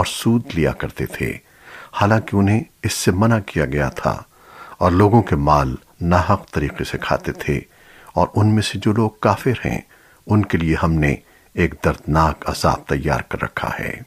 اور سود لیا کرتے تھے۔ حالانکہ انہیں اس سے منع کیا گیا تھا اور لوگوں کے مال ناحق طریقے سے کھاتے تھے۔ اور ان میں سے جو لوگ کافر ہیں، ان کے لیے ہم نے ایک دردناک عذاب تیار کر رکھا ہے۔